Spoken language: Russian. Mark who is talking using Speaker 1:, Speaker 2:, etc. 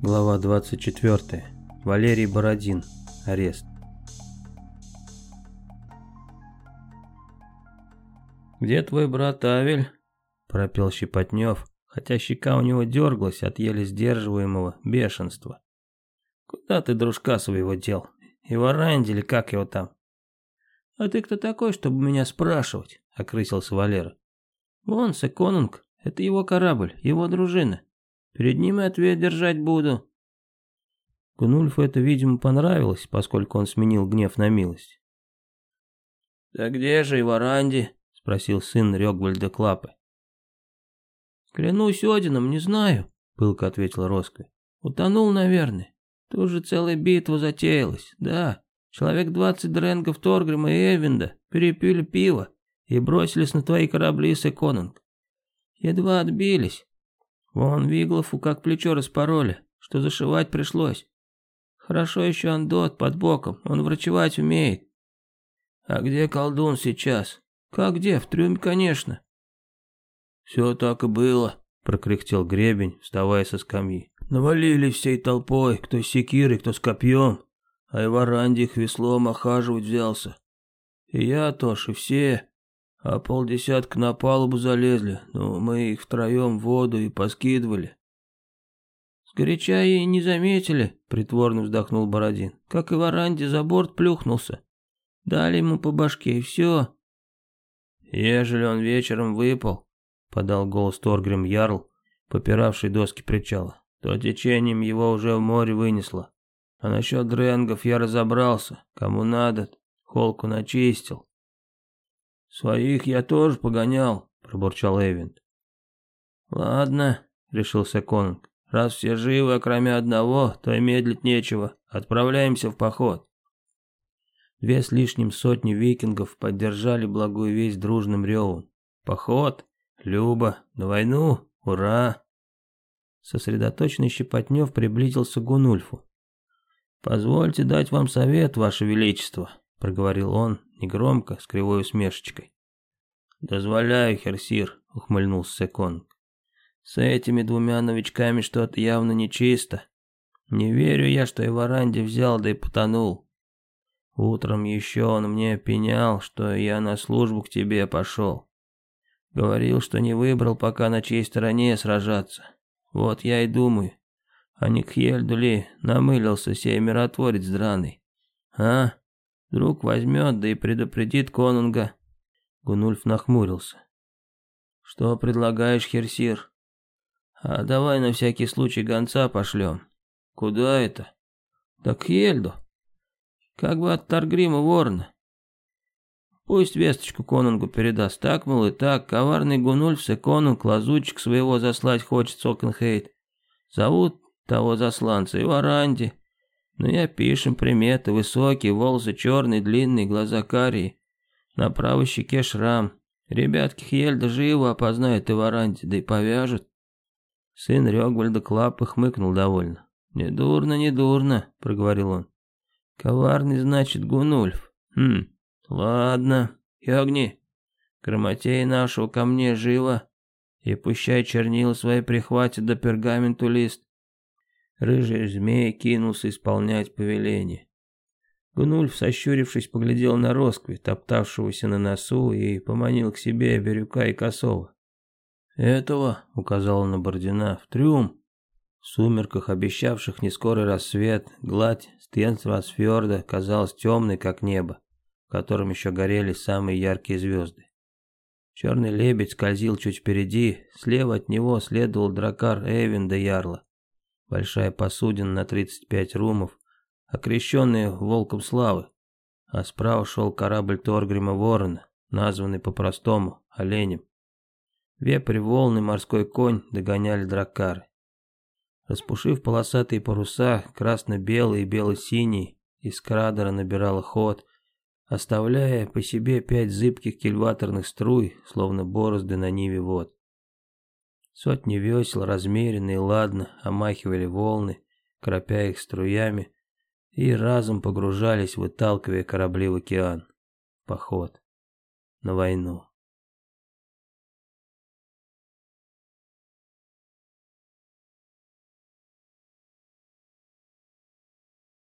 Speaker 1: Глава 24. Валерий Бородин. Арест. «Где твой брат Авель?» – пропел Щепотнев, хотя щека у него дергалась от еле сдерживаемого бешенства. «Куда ты дружка своего дел? И Варанди или как его там?» «А ты кто такой, чтобы меня спрашивать?» – окрысился Валера. «Вон, Секонунг, это его корабль, его дружина. Перед ним и ответ держать буду». Гнульфу это, видимо, понравилось, поскольку он сменил гнев на милость. «Да где же Иваранди?» — спросил сын Рёгвальда Клапы. «Клянусь Одином, не знаю», — пылко ответил Роско. «Утонул, наверное. Тут же целая битва затеялась, да. Человек двадцать дренгов Торгрима и Эвинда перепили пиво и бросились на твои корабли, Секонанг. Едва отбились, Вон Виглову как плечо распороли, что зашивать пришлось. Хорошо еще Андот под боком, он врачевать умеет. А где колдун сейчас? Как где? В трюме, конечно. Все так и было, прокряхтел гребень, вставая со скамьи. Навалились всей толпой, кто с секирой, кто с копьем. А и в Аранде их веслом охаживать взялся. И я, Тош, и все а полдесятка на палубу залезли, но мы их втроем в воду и поскидывали. «Сгоряча и не заметили», — притворно вздохнул Бородин, — «как и в Аранде за борт плюхнулся. Дали ему по башке, и все». «Ежели он вечером выпал», — подал голос Торгрим Ярл, попиравший доски причала, — «то течением его уже в море вынесло. А насчет дренгов я разобрался, кому надо, холку начистил. «Своих я тоже погонял», — пробурчал Эвент. «Ладно», — решился Конг. «Раз все живы, кроме одного, то и медлить нечего. Отправляемся в поход». Две с лишним сотни викингов поддержали благую весть дружным ревом. «Поход? Люба! На войну? Ура!» Сосредоточенный Щепотнев приблизился к Гунульфу. «Позвольте дать вам совет, Ваше Величество», — проговорил он негромко, с кривой усмешечкой. «Дозволяю, Херсир», — ухмыльнулся Конг. «С этими двумя новичками что-то явно нечисто. Не верю я, что и Иваранди взял да и потонул. Утром еще он мне пенял, что я на службу к тебе пошел. Говорил, что не выбрал пока на чьей стороне сражаться. Вот я и думаю, а не к Хельду ли намылился сей миротворец драный? А?» Друг возьмет, да и предупредит конунга. Гунульф нахмурился. Что предлагаешь, Херсир? А давай на всякий случай гонца пошлем. Куда это? Да к Ельду. Как бы от Таргрима ворона. Пусть весточку конунгу передаст, так, мол, и так, коварный Гунульфс и конунг лазутчик своего заслать хочет Сокенхейт. Зовут того засланца и Варанди. Ну я пишем приметы. высокие волосы черные, длинные, глаза карие. На правой щеке шрам. Ребятки ель даже опознают и в да и повяжут. Сын Рёгвальда Клаппа хмыкнул довольно. «Недурно, недурно», — проговорил он. «Коварный, значит, Гунульф. Хм, ладно, Хёгни, грамотей нашего ко мне живо, и пущай чернила свои прихватит да пергаменту лист. Рыжий змей кинулся исполнять повеление. Гнульф, сощурившись, поглядел на Роскви, топтавшегося на носу, и поманил к себе Бирюка и Косова. «Этого», — указал на Бордина, — «в трюм». В сумерках, обещавших нескорый рассвет, гладь Стенстрасфьорда казалась темной, как небо, в котором еще горели самые яркие звезды. Черный лебедь скользил чуть впереди, слева от него следовал дракар Эвин де Ярла большая посудина на 35 румов, окрещенная «Волком славы», а справа шел корабль Торгрима Ворона, названный по-простому «Оленем». Вепрь, волны, морской конь догоняли дракары. Распушив полосатые паруса, красно-белый и бело-синий, из крадера набирала ход, оставляя по себе пять зыбких кильваторных струй, словно борозды на ниве вод. Сотни весел, размеренные, ладно, омахивали волны, кропя их струями, и разом погружались, выталкивая корабли в океан. Поход. На войну.